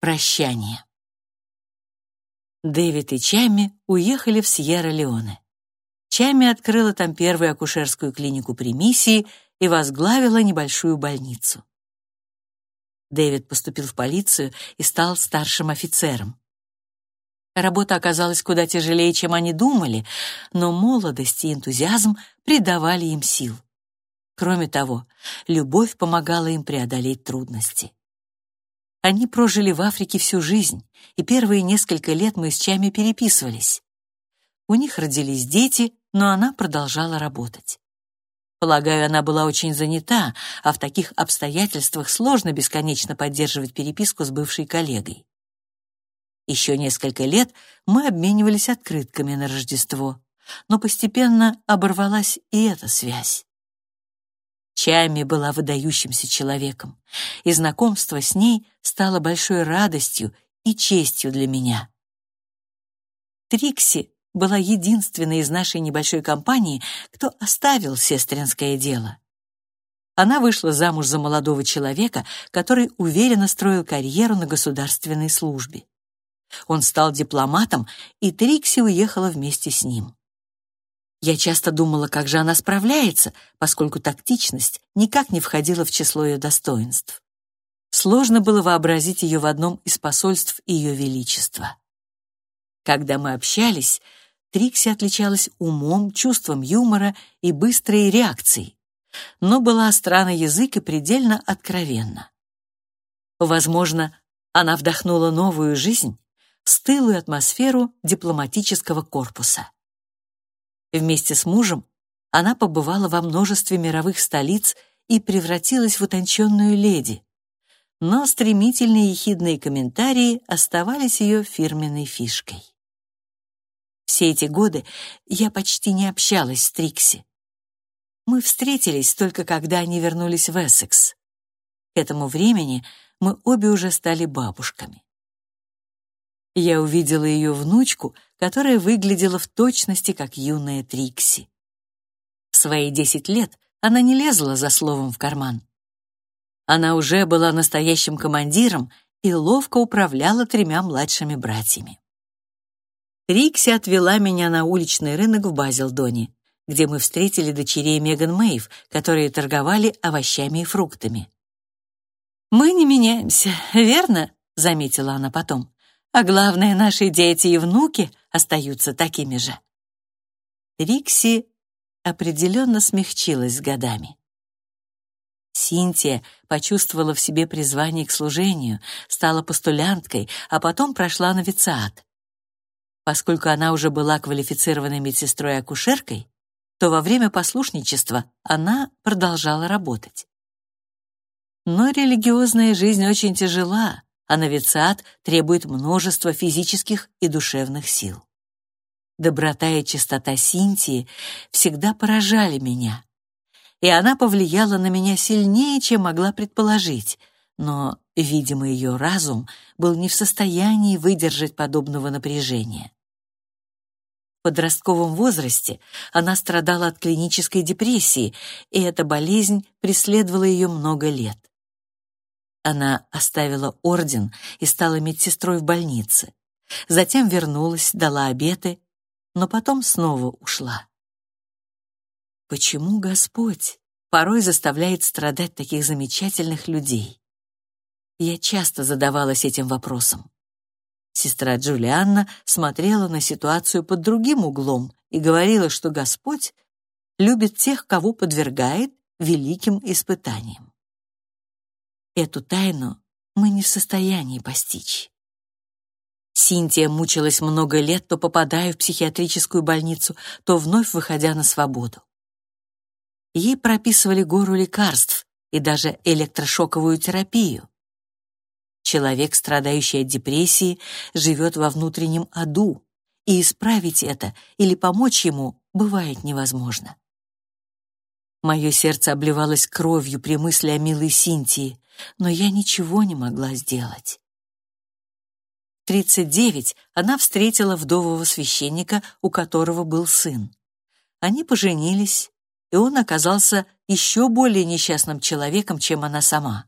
Прощание. Дэвид и Чами уехали в Сьерра-Леоне. Чами открыла там первую акушерскую клинику при миссии и возглавила небольшую больницу. Дэвид поступил в полицию и стал старшим офицером. Работа оказалась куда тяжелее, чем они думали, но молодость и энтузиазм придавали им сил. Кроме того, любовь помогала им преодолеть трудности. Они прожили в Африке всю жизнь, и первые несколько лет мы с Чами переписывались. У них родились дети, но она продолжала работать. Полагаю, она была очень занята, а в таких обстоятельствах сложно бесконечно поддерживать переписку с бывшей коллегой. Еще несколько лет мы обменивались открытками на Рождество, но постепенно оборвалась и эта связь. Чами была выдающимся человеком, и знакомство с ней стало большой радостью и честью для меня. Трикси была единственной из нашей небольшой компании, кто оставил сестринское дело. Она вышла замуж за молодого человека, который уверенно строил карьеру на государственной службе. Он стал дипломатом, и Трикси уехала вместе с ним. Я часто думала, как же она справляется, поскольку тактичность никак не входила в число ее достоинств. Сложно было вообразить ее в одном из посольств Ее Величества. Когда мы общались, Трикси отличалась умом, чувством юмора и быстрой реакцией, но была остра на язык и предельно откровенна. Возможно, она вдохнула новую жизнь, стылую атмосферу дипломатического корпуса. Вместе с мужем она побывала во множестве мировых столиц и превратилась в утонченную леди. Но стремительные ехидные комментарии оставались ее фирменной фишкой. Все эти годы я почти не общалась с Трикси. Мы встретились только когда они вернулись в Эссекс. К этому времени мы обе уже стали бабушками. Я увидела ее внучку, которая выглядела в точности как юная Трикси. В свои десять лет она не лезла за словом в карман. Она уже была настоящим командиром и ловко управляла тремя младшими братьями. Трикси отвела меня на уличный рынок в Базилдоне, где мы встретили дочерей Меган Мэйв, которые торговали овощами и фруктами. «Мы не меняемся, верно?» — заметила она потом а главное, наши дети и внуки остаются такими же. Рикси определенно смягчилась с годами. Синтия почувствовала в себе призвание к служению, стала постулянткой, а потом прошла новициат. Поскольку она уже была квалифицированной медсестрой-акушеркой, то во время послушничества она продолжала работать. Но религиозная жизнь очень тяжела, а новициат требует множества физических и душевных сил. Доброта и чистота Синтии всегда поражали меня, и она повлияла на меня сильнее, чем могла предположить, но, видимо, ее разум был не в состоянии выдержать подобного напряжения. В подростковом возрасте она страдала от клинической депрессии, и эта болезнь преследовала ее много лет. Она оставила орден и стала медсестрой в больнице. Затем вернулась, дала обеты, но потом снова ушла. Почему Господь порой заставляет страдать таких замечательных людей? Я часто задавалась этим вопросом. Сестра Джулианна смотрела на ситуацию под другим углом и говорила, что Господь любит тех, кого подвергает великим испытаниям. Эту тайну мы не в состоянии постичь. Синтия мучилась много лет, то попадая в психиатрическую больницу, то вновь выходя на свободу. Ей прописывали гору лекарств и даже электрошоковую терапию. Человек, страдающий от депрессии, живет во внутреннем аду, и исправить это или помочь ему бывает невозможно. Мое сердце обливалось кровью при мысли о милой Синтии, но я ничего не могла сделать. В 39 она встретила вдового священника, у которого был сын. Они поженились, и он оказался еще более несчастным человеком, чем она сама.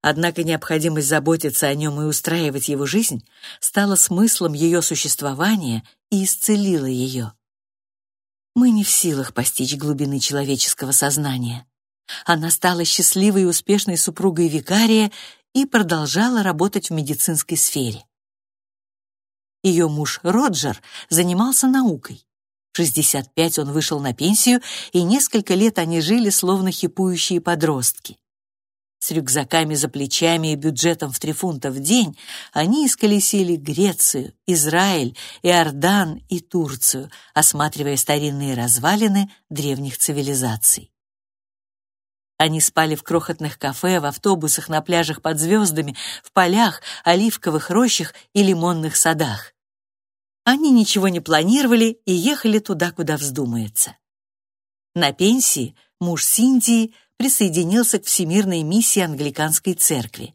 Однако необходимость заботиться о нем и устраивать его жизнь стала смыслом ее существования и исцелила ее. Мы не в силах постичь глубины человеческого сознания. Она стала счастливой и успешной супругой викария и продолжала работать в медицинской сфере. Ее муж Роджер занимался наукой. В 65 он вышел на пенсию, и несколько лет они жили словно хипующие подростки. С рюкзаками за плечами и бюджетом в три фунта в день они исколесили Грецию, Израиль, Иордан и Турцию, осматривая старинные развалины древних цивилизаций. Они спали в крохотных кафе, в автобусах, на пляжах под звездами, в полях, оливковых рощах и лимонных садах. Они ничего не планировали и ехали туда, куда вздумается. На пенсии муж Синдии присоединился к всемирной миссии англиканской церкви.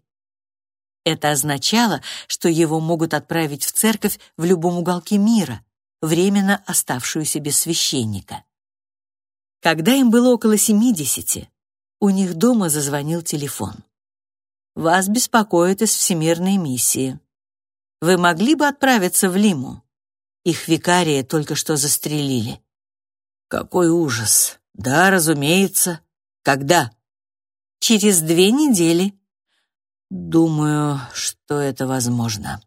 Это означало, что его могут отправить в церковь в любом уголке мира, временно оставшуюся без священника. Когда им было около семидесяти, у них дома зазвонил телефон. «Вас беспокоит из Всемирной миссии. Вы могли бы отправиться в Лиму? Их викария только что застрелили». «Какой ужас! Да, разумеется. Когда?» «Через две недели». «Думаю, что это возможно».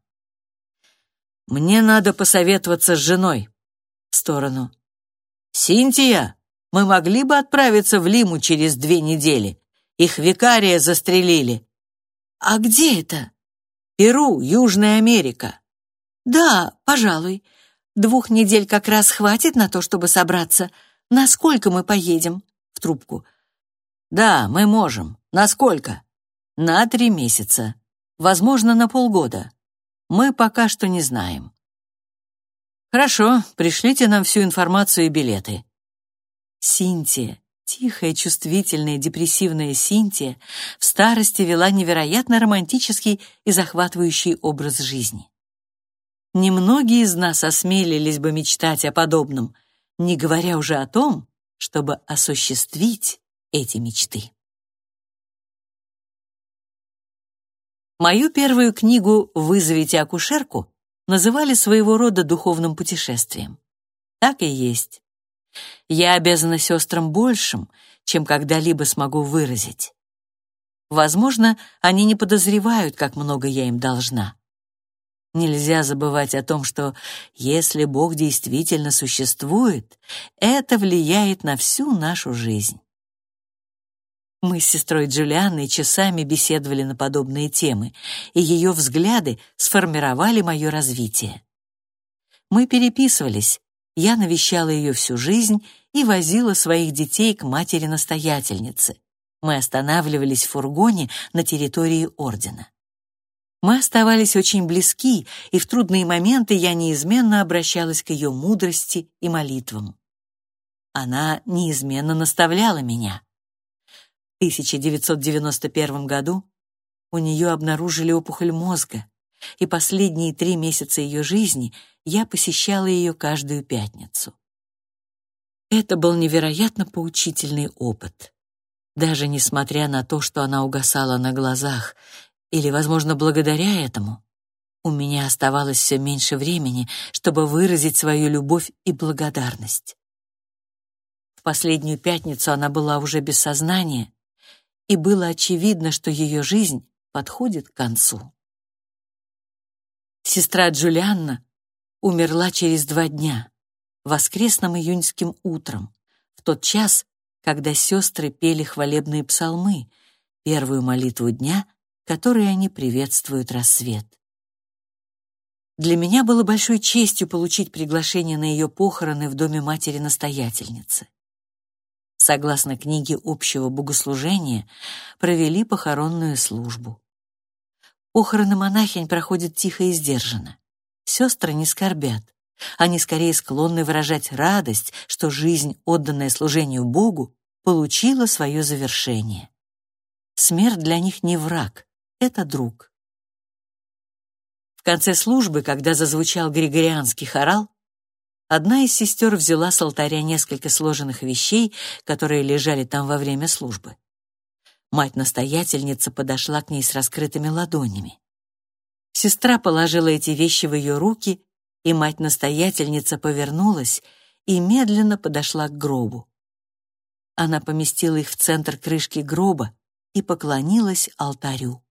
«Мне надо посоветоваться с женой». В сторону. «Синтия!» Мы могли бы отправиться в Лиму через две недели. Их викария застрелили. А где это? Перу, Южная Америка. Да, пожалуй. Двух недель как раз хватит на то, чтобы собраться. Насколько мы поедем? В трубку. Да, мы можем. Насколько? На три месяца. Возможно, на полгода. Мы пока что не знаем. Хорошо, пришлите нам всю информацию и билеты. Синтия, тихая, чувствительная, депрессивная Синтия, в старости вела невероятно романтический и захватывающий образ жизни. Немногие из нас осмелились бы мечтать о подобном, не говоря уже о том, чтобы осуществить эти мечты. Мою первую книгу «Вызовите акушерку» называли своего рода духовным путешествием. Так и есть. Я обязана сестрам большим, чем когда-либо смогу выразить. Возможно, они не подозревают, как много я им должна. Нельзя забывать о том, что если Бог действительно существует, это влияет на всю нашу жизнь. Мы с сестрой Джулианной часами беседовали на подобные темы, и ее взгляды сформировали мое развитие. Мы переписывались, я навещала ее всю жизнь и возила своих детей к матери-настоятельнице. Мы останавливались в фургоне на территории ордена. Мы оставались очень близки, и в трудные моменты я неизменно обращалась к ее мудрости и молитвам. Она неизменно наставляла меня. В 1991 году у нее обнаружили опухоль мозга, и последние три месяца ее жизни я посещала ее каждую пятницу. Это был невероятно поучительный опыт. Даже несмотря на то, что она угасала на глазах, или, возможно, благодаря этому, у меня оставалось все меньше времени, чтобы выразить свою любовь и благодарность. В последнюю пятницу она была уже без сознания, и было очевидно, что ее жизнь подходит к концу. Сестра Джулианна умерла через два дня, воскресным июньским утром, в тот час, когда сестры пели хвалебные псалмы, первую молитву дня, которой они приветствуют рассвет. Для меня было большой честью получить приглашение на ее похороны в доме матери-настоятельницы. Согласно книге общего богослужения, провели похоронную службу. Похороны монахинь проходят тихо и сдержанно. Сестры не скорбят. Они скорее склонны выражать радость, что жизнь, отданная служению Богу, получила свое завершение. Смерть для них не враг, это друг. В конце службы, когда зазвучал григорианский хорал, одна из сестер взяла с алтаря несколько сложенных вещей, которые лежали там во время службы. Мать-настоятельница подошла к ней с раскрытыми ладонями. Сестра положила эти вещи в ее руки, и мать-настоятельница повернулась и медленно подошла к гробу. Она поместила их в центр крышки гроба и поклонилась алтарю.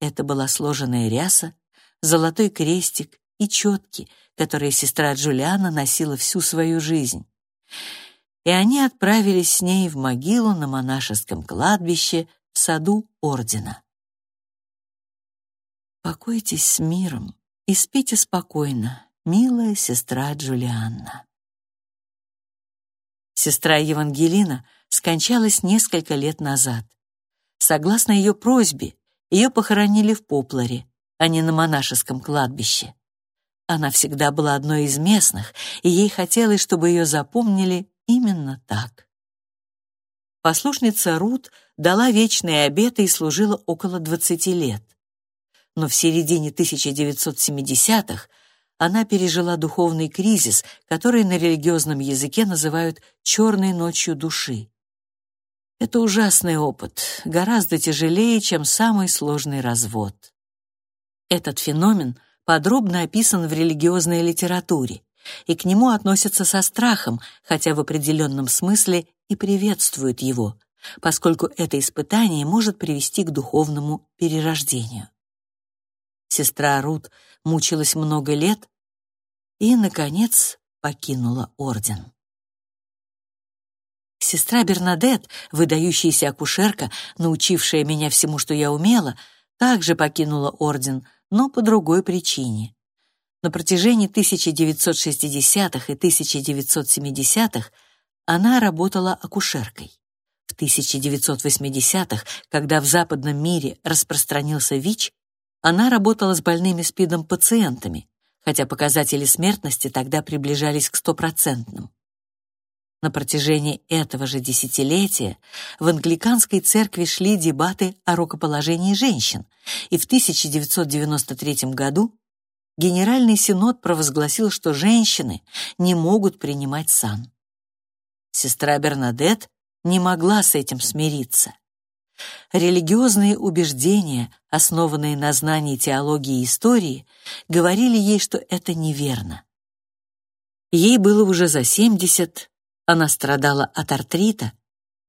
Это была сложенная ряса, золотой крестик и четки, которые сестра Джулиана носила всю свою жизнь. И они отправились с ней в могилу на монашеском кладбище в саду ордена. Покойтесь с миром и спите спокойно, милая сестра Джулианна. Сестра Евангелина скончалась несколько лет назад. Согласно ее просьбе, ее похоронили в Попларе, а не на монашеском кладбище. Она всегда была одной из местных, и ей хотелось, чтобы ее запомнили именно так. Послушница Рут дала вечные обеты и служила около 20 лет. Но в середине 1970-х она пережила духовный кризис, который на религиозном языке называют «черной ночью души». Это ужасный опыт, гораздо тяжелее, чем самый сложный развод. Этот феномен подробно описан в религиозной литературе, и к нему относятся со страхом, хотя в определенном смысле и приветствуют его, поскольку это испытание может привести к духовному перерождению. Сестра Рут мучилась много лет и, наконец, покинула орден. Сестра Бернадет, выдающаяся акушерка, научившая меня всему, что я умела, также покинула орден, но по другой причине. На протяжении 1960-х и 1970-х она работала акушеркой. В 1980-х, когда в западном мире распространился ВИЧ, она работала с больными СПИДом пациентами, хотя показатели смертности тогда приближались к стопроцентным. На протяжении этого же десятилетия в англиканской церкви шли дебаты о рукоположении женщин, и в 1993 году Генеральный синод провозгласил, что женщины не могут принимать сан. Сестра Бернадет не могла с этим смириться. Религиозные убеждения, основанные на знании теологии и истории, говорили ей, что это неверно. Ей было уже за 70, она страдала от артрита,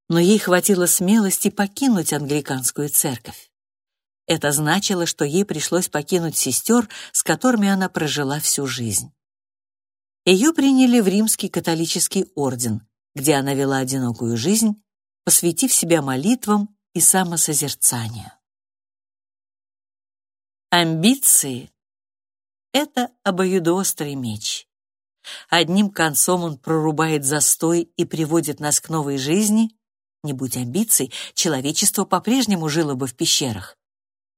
но ей хватило смелости покинуть англиканскую церковь. Это значило, что ей пришлось покинуть сестер, с которыми она прожила всю жизнь. Ее приняли в римский католический орден, где она вела одинокую жизнь, посвятив себя молитвам и самосозерцанию. Амбиции — это обоюдоострый меч. Одним концом он прорубает застой и приводит нас к новой жизни. Не будь амбиций, человечество по-прежнему жило бы в пещерах.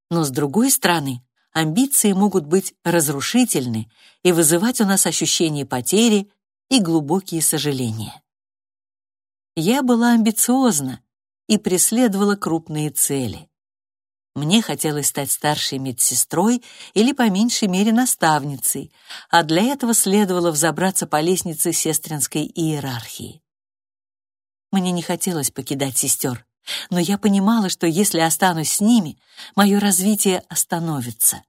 Но с другой стороны, амбиции могут быть разрушительны и вызывать у нас ощущение потери и глубокие сожаления. Я была амбициозна, и преследовала крупные цели. Мне хотелось стать старшей медсестрой или по меньшей мере наставницей, а для этого следовало взобраться по лестнице сестринской иерархии. Мне не хотелось покидать сестер, но я понимала, что если останусь с ними, мое развитие остановится.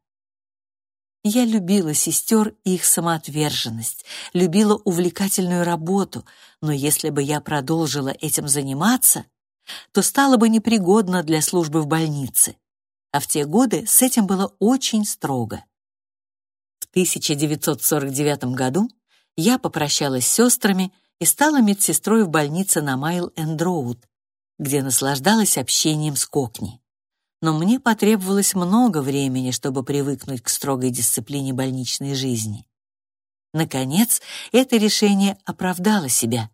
Я любила сестер и их самоотверженность, любила увлекательную работу, но если бы я продолжила этим заниматься, то стало бы непригодно для службы в больнице. А в те годы с этим было очень строго. В 1949 году я попрощалась с сестрами и стала медсестрой в больнице на Майл-энд-Роуд, где наслаждалась общением с Кокни. Но мне потребовалось много времени, чтобы привыкнуть к строгой дисциплине больничной жизни. Наконец, это решение оправдало себя,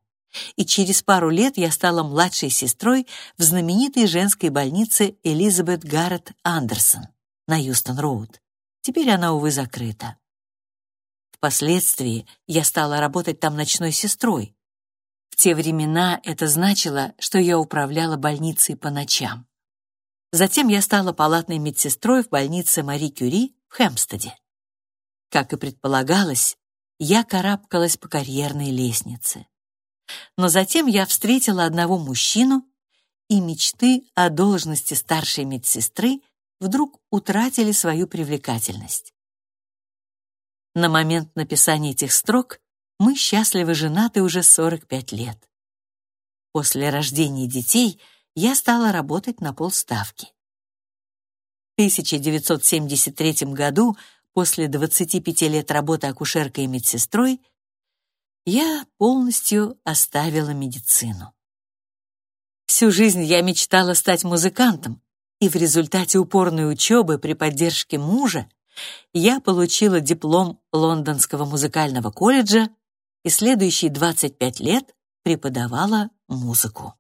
и через пару лет я стала младшей сестрой в знаменитой женской больнице Элизабет Гаррет Андерсон на Юстон-Роуд. Теперь она, увы, закрыта. Впоследствии я стала работать там ночной сестрой. В те времена это значило, что я управляла больницей по ночам. Затем я стала палатной медсестрой в больнице Мари Кюри в Хэмпстеде. Как и предполагалось, я карабкалась по карьерной лестнице. Но затем я встретила одного мужчину, и мечты о должности старшей медсестры вдруг утратили свою привлекательность. На момент написания этих строк мы счастливы женаты уже 45 лет. После рождения детей я стала работать на полставки. В 1973 году, после 25 лет работы акушеркой и медсестрой, я полностью оставила медицину. Всю жизнь я мечтала стать музыкантом, и в результате упорной учебы при поддержке мужа я получила диплом Лондонского музыкального колледжа и следующие 25 лет преподавала музыку.